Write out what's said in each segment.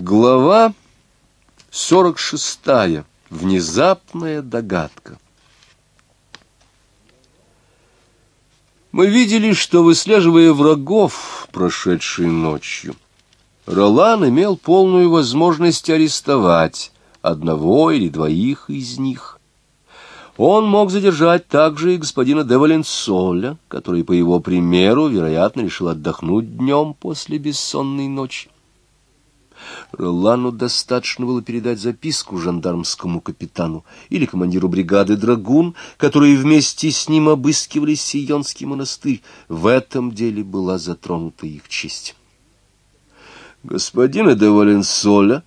Глава 46. Внезапная догадка. Мы видели, что, выслеживая врагов, прошедшей ночью, Ролан имел полную возможность арестовать одного или двоих из них. Он мог задержать также и господина де который, по его примеру, вероятно, решил отдохнуть днем после бессонной ночи. Ролану достаточно было передать записку жандармскому капитану или командиру бригады «Драгун», которые вместе с ним обыскивали Сионский монастырь. В этом деле была затронута их честь. Господина де Валенсоля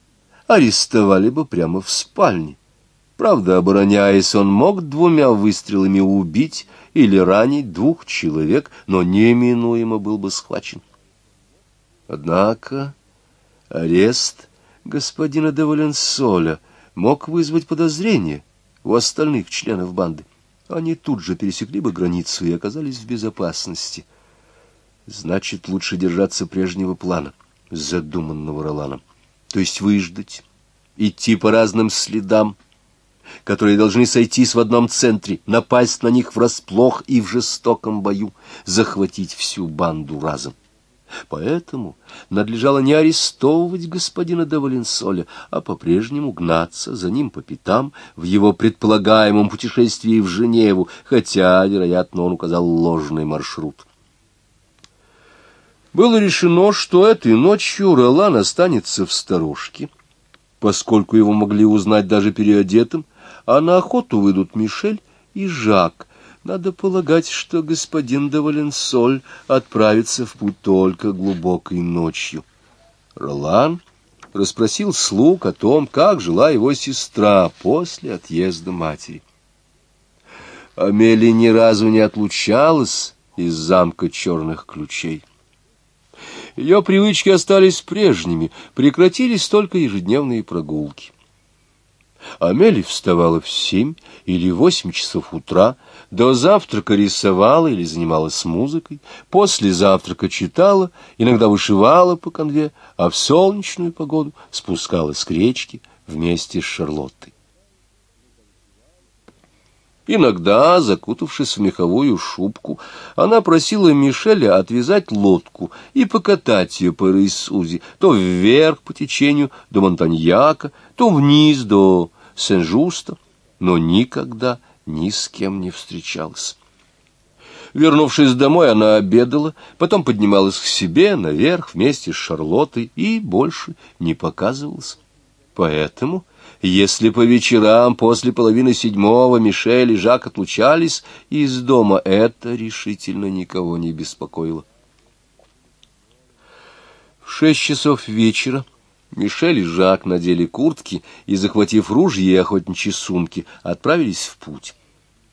арестовали бы прямо в спальне. Правда, обороняясь, он мог двумя выстрелами убить или ранить двух человек, но неминуемо был бы схвачен. Однако Арест господина де Валенсоля мог вызвать подозрение у остальных членов банды. Они тут же пересекли бы границу и оказались в безопасности. Значит, лучше держаться прежнего плана, задуманного Роланом. То есть выждать, идти по разным следам, которые должны сойтись в одном центре, напасть на них врасплох и в жестоком бою захватить всю банду разом. Поэтому надлежало не арестовывать господина де Валенсоля, а по-прежнему гнаться за ним по пятам в его предполагаемом путешествии в Женеву, хотя, вероятно, он указал ложный маршрут. Было решено, что этой ночью Ролан останется в сторожке, поскольку его могли узнать даже переодетым, а на охоту выйдут Мишель и Жак, надо полагать, что господин де отправится в путь только глубокой ночью. Ролан расспросил слуг о том, как жила его сестра после отъезда матери. Амелия ни разу не отлучалась из замка черных ключей. Ее привычки остались прежними, прекратились только ежедневные прогулки. Амели вставала в семь или восемь часов утра, до завтрака рисовала или занималась музыкой, после завтрака читала, иногда вышивала по конве, а в солнечную погоду спускалась к речке вместе с Шарлоттой. Иногда, закутавшись в меховую шубку, она просила Мишеля отвязать лодку и покатать ее по Рейсузе, то вверх по течению до Монтаньяка, то вниз до Сен-Жуста, но никогда ни с кем не встречалась. Вернувшись домой, она обедала, потом поднималась к себе наверх вместе с Шарлоттой и больше не показывалась. Поэтому, если по вечерам после половины седьмого Мишель и Жак отлучались из дома, это решительно никого не беспокоило. В шесть часов вечера Мишель и Жак надели куртки и, захватив ружья и охотничьи сумки, отправились в путь.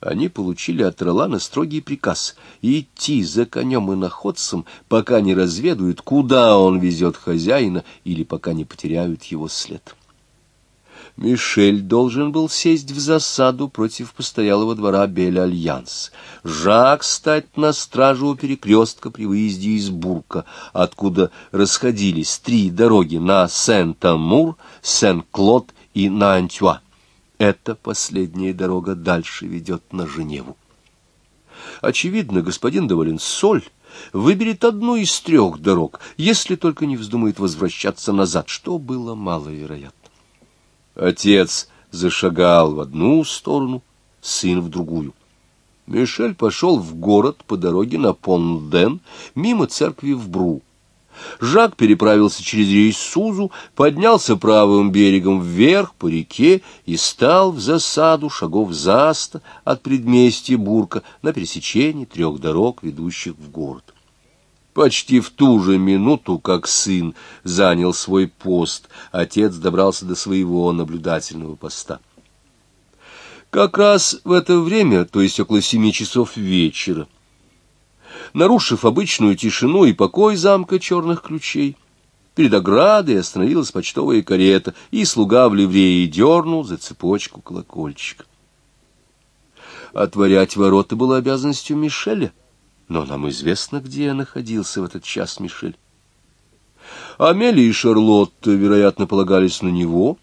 Они получили от Ролана строгий приказ идти за конем-иноходцем, пока не разведают, куда он везет хозяина, или пока не потеряют его след. Мишель должен был сесть в засаду против постоялого двора Бель-Альянс. Жак стать на стражу у перекрестка при выезде из Бурка, откуда расходились три дороги на Сен-Тамур, Сен-Клод и на Антюа. Эта последняя дорога дальше ведет на Женеву. Очевидно, господин де Валенсоль выберет одну из трех дорог, если только не вздумает возвращаться назад, что было маловероятно. Отец зашагал в одну сторону, сын в другую. Мишель пошел в город по дороге на Понден, мимо церкви в Бру. Жак переправился через Рейсузу, поднялся правым берегом вверх по реке и стал в засаду шагов за сто от предместья Бурка на пересечении трех дорог, ведущих в город. Почти в ту же минуту, как сын занял свой пост, отец добрался до своего наблюдательного поста. Как раз в это время, то есть около семи часов вечера, нарушив обычную тишину и покой замка черных ключей, перед оградой остановилась почтовая карета, и слуга в ливрее дернул за цепочку колокольчика. Отворять ворота было обязанностью Мишеля, но нам известно, где находился в этот час Мишель. Амелия и Шарлотта, вероятно, полагались на него,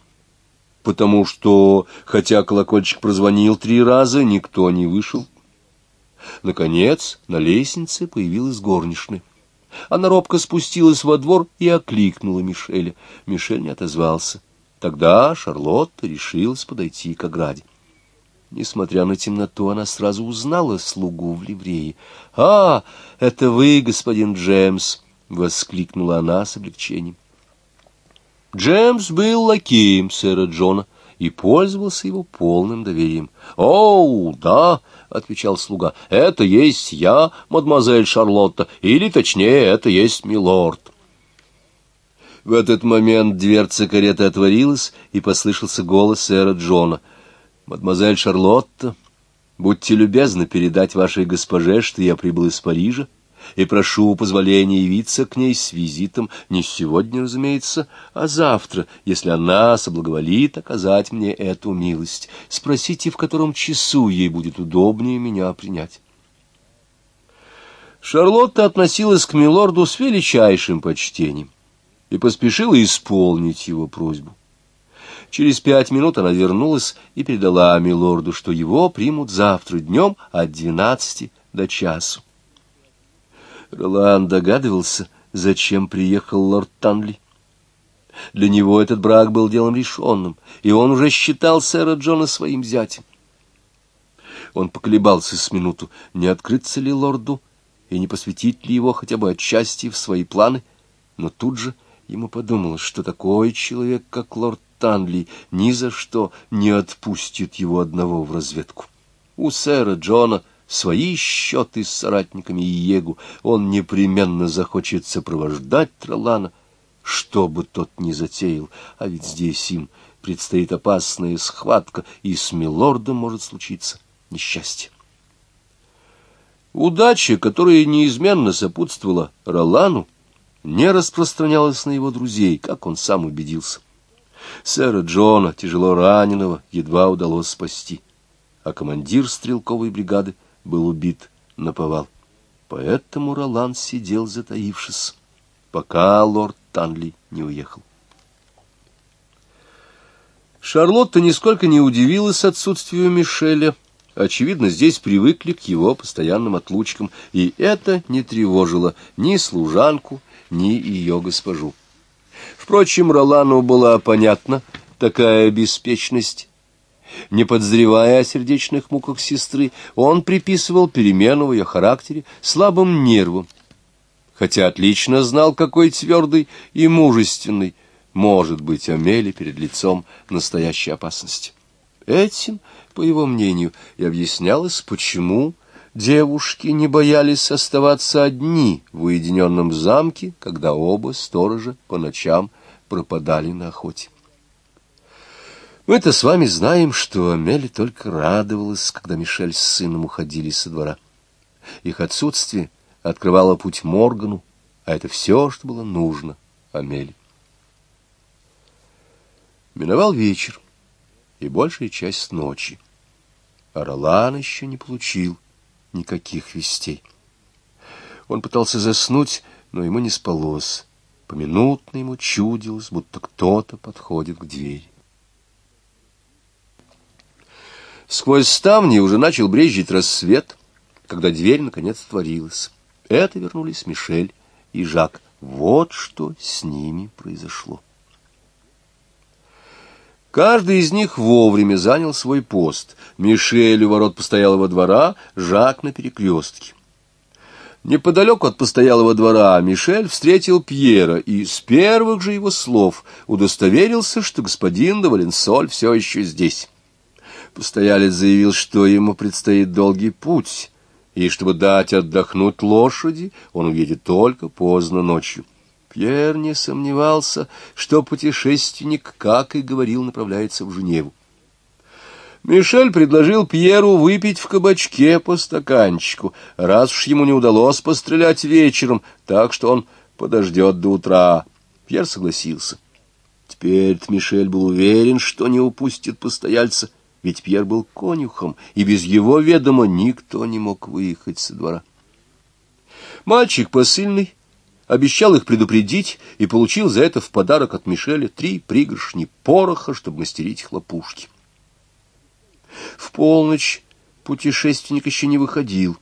потому что, хотя колокольчик прозвонил три раза, никто не вышел. Наконец, на лестнице появилась горничная. Она робко спустилась во двор и окликнула Мишеля. Мишель не отозвался. Тогда Шарлотта решилась подойти к ограде. Несмотря на темноту, она сразу узнала слугу в ливрее. — А, это вы, господин Джемс! — воскликнула она с облегчением. Джемс был лакеем сэра Джона и пользовался его полным доверием. — О, да! — отвечал слуга. — Это есть я, мадемуазель Шарлотта, или, точнее, это есть милорд. В этот момент дверца кареты отворилась, и послышался голос сэра Джона. — Мадемуазель Шарлотта, будьте любезны передать вашей госпоже, что я прибыл из Парижа, и прошу позволения явиться к ней с визитом не сегодня, разумеется, а завтра, если она соблаговолит оказать мне эту милость. Спросите, в котором часу ей будет удобнее меня принять. Шарлотта относилась к милорду с величайшим почтением и поспешила исполнить его просьбу. Через пять минут она вернулась и передала милорду, что его примут завтра днем от двенадцати до часу. Ролан догадывался, зачем приехал лорд Танли. Для него этот брак был делом решенным, и он уже считал сэра Джона своим зятем. Он поколебался с минуту, не открыться ли лорду и не посвятить ли его хотя бы отчасти в свои планы, но тут же ему подумалось, что такой человек, как лорд Танли, ни за что не отпустит его одного в разведку. У сэра Джона — свои счеты с соратниками Иегу, он непременно захочет сопровождать Тролана, что бы тот ни затеял, а ведь здесь им предстоит опасная схватка, и с Милордом может случиться несчастье. Удача, которая неизменно сопутствовала Ролану, не распространялась на его друзей, как он сам убедился. Сэра Джона, тяжело раненого, едва удалось спасти, а командир стрелковой бригады был убит на повал. Поэтому Ролан сидел затаившись, пока лорд Танли не уехал. Шарлотта нисколько не удивилась отсутствию Мишеля. Очевидно, здесь привыкли к его постоянным отлучкам, и это не тревожило ни служанку, ни ее госпожу. Впрочем, Ролану была понятна такая беспечность не подозревая о сердечных муках сестры, он приписывал перемену в ее характере слабым нервам, хотя отлично знал, какой твердый и мужественный может быть Амели перед лицом настоящей опасности. Этим, по его мнению, и объяснялось, почему девушки не боялись оставаться одни в уединенном замке, когда оба сторожа по ночам пропадали на охоте. Мы-то с вами знаем, что Амели только радовалась, когда Мишель с сыном уходили со двора. Их отсутствие открывало путь Моргану, а это все, что было нужно Амели. Миновал вечер и большая часть ночи. А Ролан еще не получил никаких вестей. Он пытался заснуть, но ему не спалось. Поминутно ему чудилось, будто кто-то подходит к двери. Сквозь ставни уже начал брезжить рассвет, когда дверь наконец отворилась. Это вернулись Мишель и Жак. Вот что с ними произошло. Каждый из них вовремя занял свой пост. Мишель у ворот постоялого двора, Жак на перекрестке. Неподалеку от постоялого двора Мишель встретил Пьера и с первых же его слов удостоверился, что господин де Валенсоль все еще здесь. Постоялец заявил, что ему предстоит долгий путь, и чтобы дать отдохнуть лошади, он уедет только поздно ночью. Пьер не сомневался, что путешественник, как и говорил, направляется в Женеву. Мишель предложил Пьеру выпить в кабачке по стаканчику, раз уж ему не удалось пострелять вечером, так что он подождет до утра. Пьер согласился. Теперь Мишель был уверен, что не упустит постояльца, ведь Пьер был конюхом, и без его ведома никто не мог выехать со двора. Мальчик посыльный обещал их предупредить и получил за это в подарок от Мишеля три пригоршни пороха, чтобы мастерить хлопушки. В полночь путешественник еще не выходил.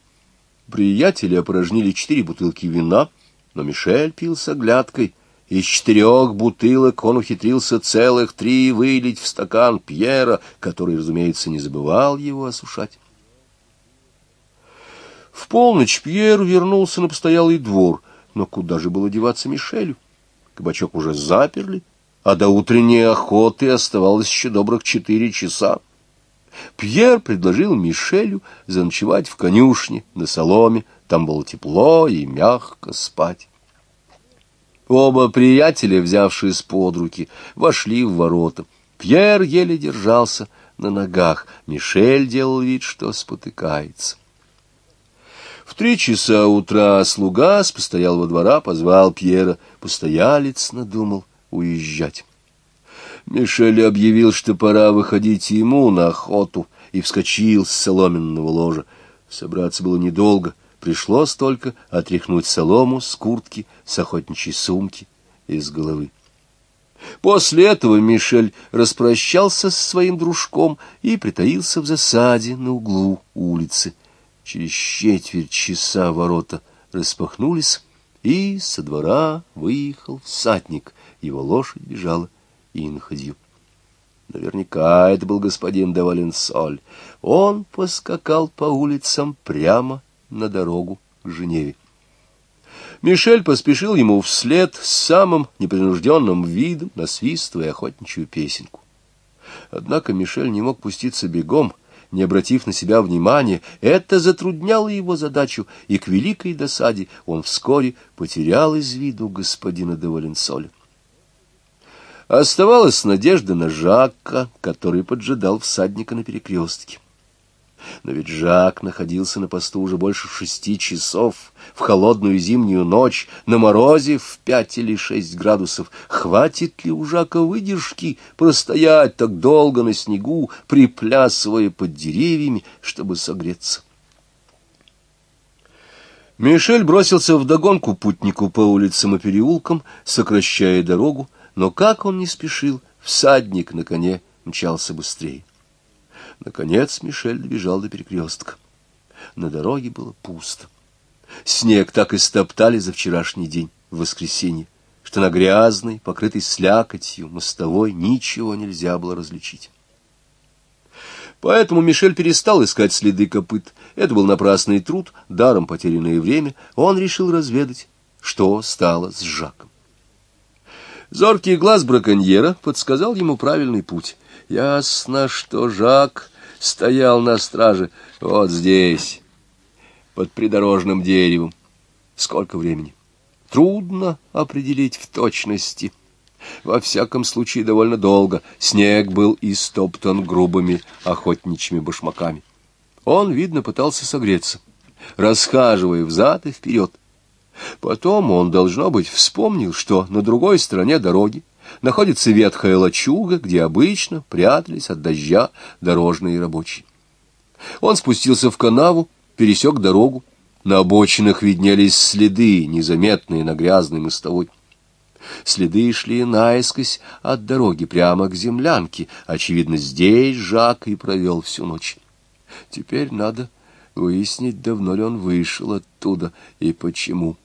Приятели опорожнили четыре бутылки вина, но Мишель пил с оглядкой. Из четырех бутылок он ухитрился целых три вылить в стакан Пьера, который, разумеется, не забывал его осушать. В полночь Пьер вернулся на постоялый двор, но куда же было деваться Мишелю? Кабачок уже заперли, а до утренней охоты оставалось еще добрых четыре часа. Пьер предложил Мишелю заночевать в конюшне на соломе, там было тепло и мягко спать. Оба приятеля, взявшись под руки, вошли в ворота. Пьер еле держался на ногах, Мишель делал вид, что спотыкается. В три часа утра слуга с постоялого двора позвал Пьера. Постоялец надумал уезжать. Мишель объявил, что пора выходить ему на охоту, и вскочил с соломенного ложа. Собраться было недолго, пришлось только отряхнуть солому с куртки, с охотничьей сумки и с головы. После этого Мишель распрощался со своим дружком и притаился в засаде на углу улицы. Через четверть часа ворота распахнулись, и со двора выехал всадник. Его лошадь бежала и находил. Наверняка это был господин де Валенсоль. Он поскакал по улицам прямо на дорогу к Женеве. Мишель поспешил ему вслед с самым непринужденным видом, насвистывая охотничью песенку. Однако Мишель не мог пуститься бегом, не обратив на себя внимания, это затрудняло его задачу, и к великой досаде он вскоре потерял из виду господина де Валенсоля. Оставалась надежда на Жакка, который поджидал всадника на перекрестке. Но ведь Жак находился на посту уже больше шести часов, в холодную зимнюю ночь, на морозе в пять или шесть градусов. Хватит ли у Жака выдержки простоять так долго на снегу, приплясывая под деревьями, чтобы согреться? Мишель бросился вдогонку путнику по улицам и переулкам, сокращая дорогу, но как он не спешил, всадник на коне мчался быстрее. Наконец Мишель добежал до перекрестка. На дороге было пусто. Снег так и стоптали за вчерашний день, в воскресенье, что на грязной, покрытой слякотью, мостовой ничего нельзя было различить. Поэтому Мишель перестал искать следы копыт. Это был напрасный труд, даром потерянное время. Он решил разведать, что стало с Жаком. Зоркий глаз браконьера подсказал ему правильный путь. Ясно, что Жак стоял на страже вот здесь, под придорожным деревом. Сколько времени? Трудно определить в точности. Во всяком случае, довольно долго. Снег был истоптан грубыми охотничьими башмаками. Он, видно, пытался согреться, расхаживая взад и вперед. Потом он, должно быть, вспомнил, что на другой стороне дороги находится ветхая лачуга, где обычно прятались от дождя дорожные рабочие. Он спустился в канаву, пересек дорогу. На обочинах виднелись следы, незаметные на грязной мостовой. Следы шли наискось от дороги прямо к землянке. Очевидно, здесь Жак и провел всю ночь. Теперь надо выяснить, давно ли он вышел оттуда и почему.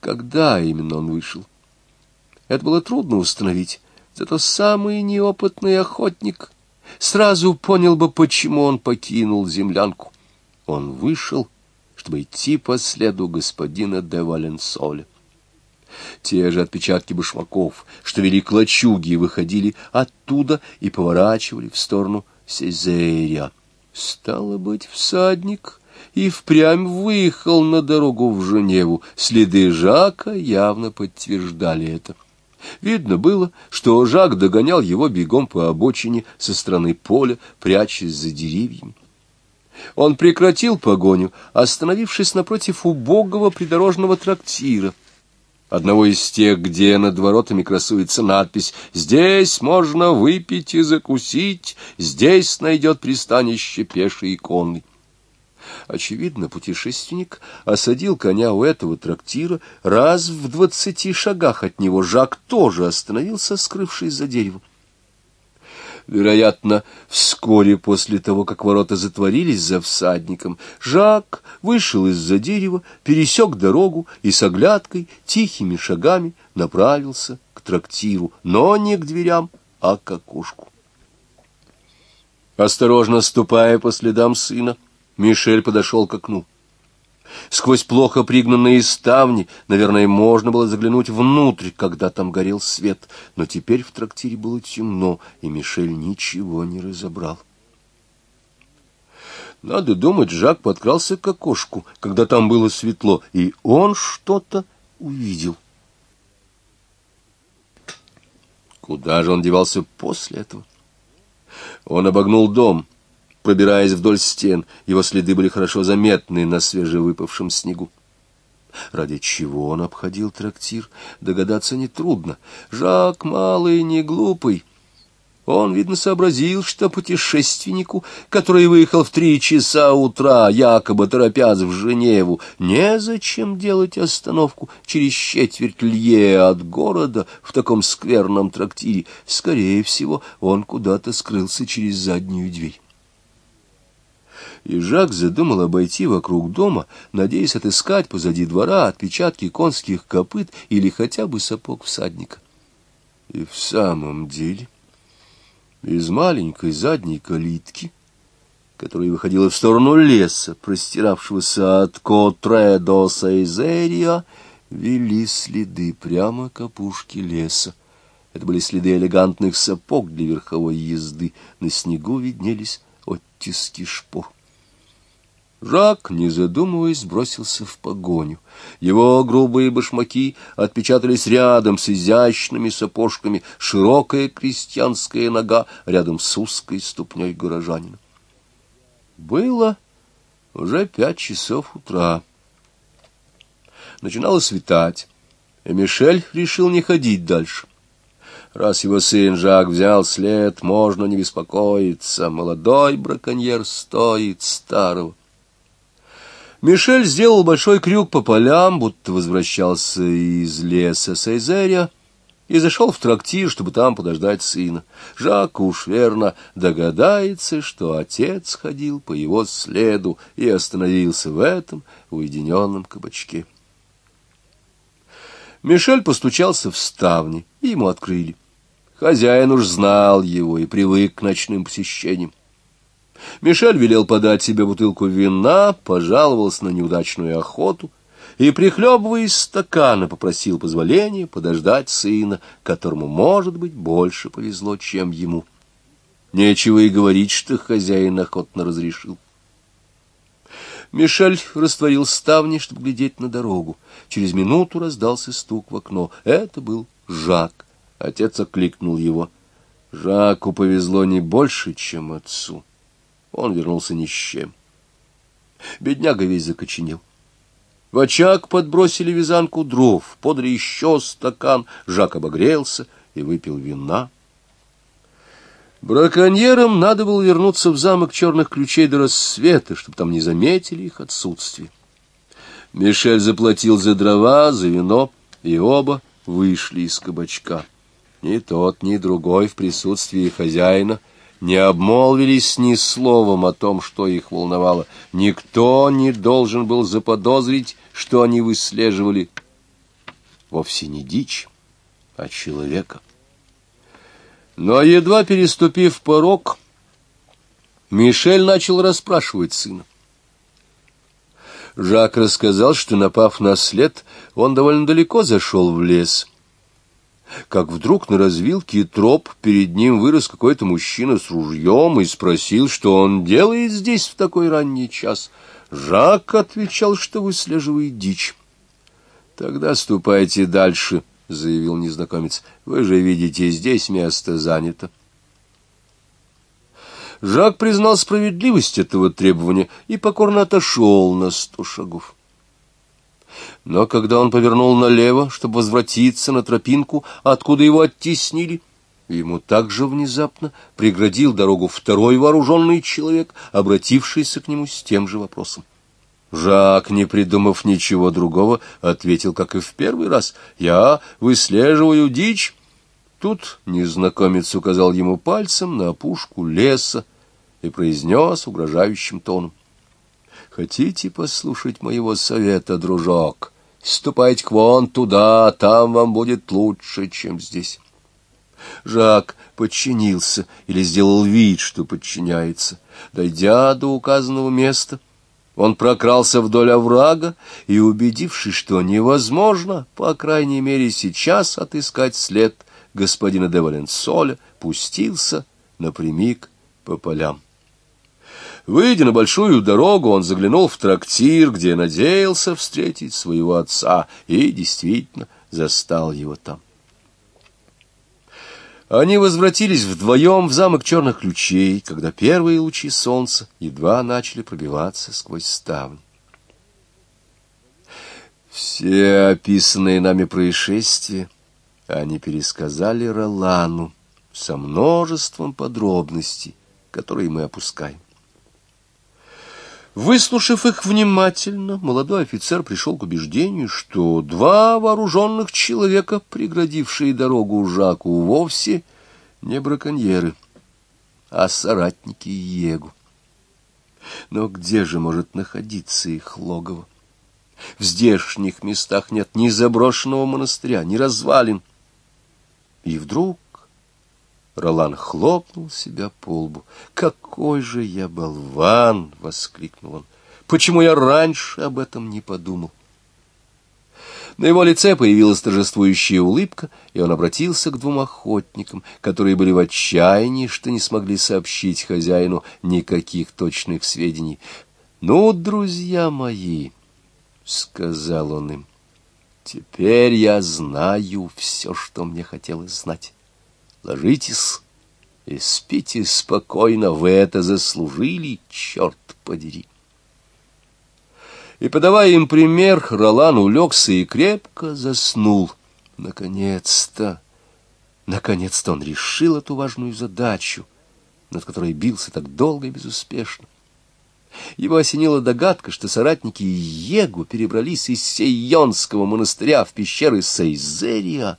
Когда именно он вышел? Это было трудно установить, зато самый неопытный охотник сразу понял бы, почему он покинул землянку. Он вышел, чтобы идти по следу господина де Валенсоля. Те же отпечатки башмаков, что вели к лачуге, выходили оттуда и поворачивали в сторону Сезерия. Стало быть, всадник и впрямь выехал на дорогу в Женеву. Следы Жака явно подтверждали это. Видно было, что Жак догонял его бегом по обочине со стороны поля, прячась за деревьями. Он прекратил погоню, остановившись напротив убогого придорожного трактира, одного из тех, где над воротами красуется надпись «Здесь можно выпить и закусить, здесь найдет пристанище пеший и конный». Очевидно, путешественник осадил коня у этого трактира. Раз в двадцати шагах от него Жак тоже остановился, скрывшись за деревом. Вероятно, вскоре после того, как ворота затворились за всадником, Жак вышел из-за дерева, пересек дорогу и с оглядкой тихими шагами направился к трактиру, но не к дверям, а к окошку. Осторожно ступая по следам сына, Мишель подошел к окну. Сквозь плохо пригнанные ставни, наверное, можно было заглянуть внутрь, когда там горел свет, но теперь в трактире было темно, и Мишель ничего не разобрал. Надо думать, Жак подкрался к окошку, когда там было светло, и он что-то увидел. Куда же он девался после этого? Он обогнул дом, пробираясь вдоль стен. Его следы были хорошо заметны на свежевыпавшем снегу. Ради чего он обходил трактир, догадаться нетрудно. Жак малый, не глупый. Он, видно, сообразил, что путешественнику, который выехал в три часа утра, якобы торопясь в Женеву, незачем делать остановку через четверть лье от города в таком скверном трактире. Скорее всего, он куда-то скрылся через заднюю дверь и Жак задумал обойти вокруг дома, надеясь отыскать позади двора отпечатки конских копыт или хотя бы сапог всадника. И в самом деле из маленькой задней калитки, которая выходила в сторону леса, простиравшегося от Котре до Сайзерия, вели следы прямо к опушке леса. Это были следы элегантных сапог для верховой езды. На снегу виднелись оттиски шпор. Жак, не задумываясь, бросился в погоню. Его грубые башмаки отпечатались рядом с изящными сапожками, широкая крестьянская нога рядом с узкой ступней горожанина. Было уже пять часов утра. Начинало светать, и Мишель решил не ходить дальше. Раз его сын Жак взял след, можно не беспокоиться. Молодой браконьер стоит старого. Мишель сделал большой крюк по полям, будто возвращался из леса Сейзерия, и зашел в трактир, чтобы там подождать сына. Жак уж верно догадается, что отец ходил по его следу и остановился в этом уединенном кабачке. Мишель постучался в ставни, и ему открыли. Хозяин уж знал его и привык к ночным посещениям. Мишель велел подать себе бутылку вина, пожаловался на неудачную охоту и, прихлебывая из стакана, попросил позволения подождать сына, которому, может быть, больше повезло, чем ему. Нечего и говорить, что хозяин охотно разрешил. Мишель растворил ставни, чтобы глядеть на дорогу. Через минуту раздался стук в окно. Это был Жак. Отец окликнул его. Жаку повезло не больше, чем отцу. Он вернулся ни с чем. Бедняга весь закоченел. В очаг подбросили вязанку дров, подали еще стакан, Жак обогрелся и выпил вина. Браконьерам надо было вернуться в замок черных ключей до рассвета, чтобы там не заметили их отсутствие. Мишель заплатил за дрова, за вино, и оба вышли из кабачка. Ни тот, ни другой в присутствии хозяина — не обмолвились ни словом о том, что их волновало. Никто не должен был заподозрить, что они выслеживали вовсе не дичь, а человека. Но, едва переступив порог, Мишель начал расспрашивать сына. Жак рассказал, что, напав на след, он довольно далеко зашел в лес — как вдруг на развилке троп перед ним вырос какой-то мужчина с ружьем и спросил, что он делает здесь в такой ранний час. Жак отвечал, что выслеживает дичь. — Тогда ступайте дальше, — заявил незнакомец. — Вы же видите, здесь место занято. Жак признал справедливость этого требования и покорно отошел на сто шагов. Но когда он повернул налево, чтобы возвратиться на тропинку, откуда его оттеснили, Ему также внезапно преградил дорогу второй вооруженный человек, обратившийся к нему с тем же вопросом. Жак, не придумав ничего другого, ответил, как и в первый раз, «Я выслеживаю дичь». Тут незнакомец указал ему пальцем на опушку леса и произнес угрожающим тоном. «Хотите послушать моего совета, дружок? Ступайте к вон туда, там вам будет лучше, чем здесь». Жак подчинился или сделал вид, что подчиняется. Дойдя до указанного места, он прокрался вдоль оврага и, убедившись, что невозможно, по крайней мере сейчас, отыскать след господина де Валенсоля, пустился напрямик по полям. Выйдя на большую дорогу, он заглянул в трактир, где надеялся встретить своего отца, и действительно застал его там. Они возвратились вдвоем в замок черных ключей, когда первые лучи солнца едва начали пробиваться сквозь ставни. Все описанные нами происшествия они пересказали Ролану со множеством подробностей, которые мы опускаем. Выслушав их внимательно, молодой офицер пришел к убеждению, что два вооруженных человека, преградившие дорогу Жаку, вовсе не браконьеры, а соратники Егу. Но где же может находиться их логово? В здешних местах нет ни заброшенного монастыря, ни развалин. И вдруг Ролан хлопнул себя по лбу. «Какой же я болван!» — воскликнул он. «Почему я раньше об этом не подумал?» На его лице появилась торжествующая улыбка, и он обратился к двум охотникам, которые были в отчаянии, что не смогли сообщить хозяину никаких точных сведений. «Ну, друзья мои!» — сказал он им. «Теперь я знаю все, что мне хотелось знать». Ложитесь и спите спокойно, вы это заслужили, черт подери. И, подавая им пример, Ролан улегся и крепко заснул. Наконец-то, наконец-то он решил эту важную задачу, над которой бился так долго и безуспешно. Его осенила догадка, что соратники Егу перебрались из Сейонского монастыря в пещеры Сейзерия,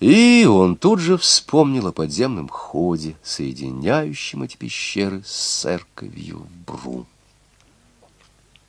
и он тут же вспомнил о подземном ходе, соединяющем эти пещеры с церковью в Бру.